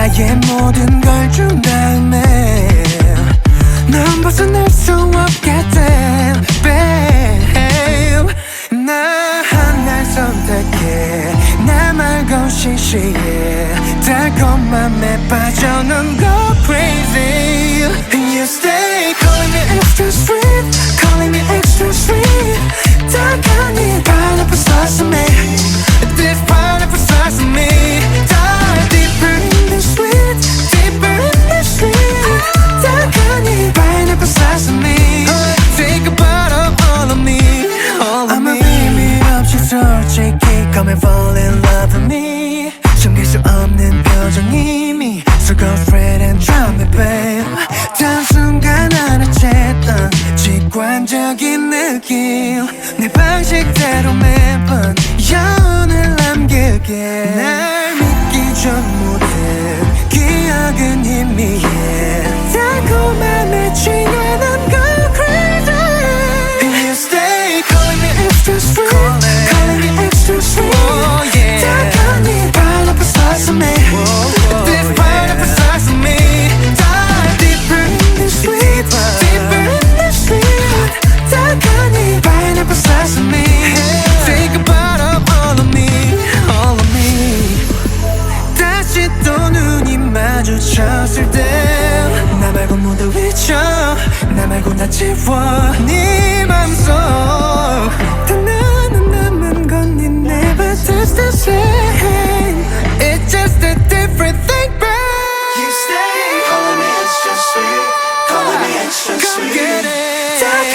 나의 모든 걸 준 다음에 넌 벗어날 수 없게 돼 babe 나날 선택해 나 말고 시시해 달콤함에 빠져 넌 go crazy You stay calling me after 습관적인 느낌 내 방식대로 매 지워 네 맘속 단 남은 never the same It's just a different thing babe You stay calling me extra sweet Calling me extra sweet Come get it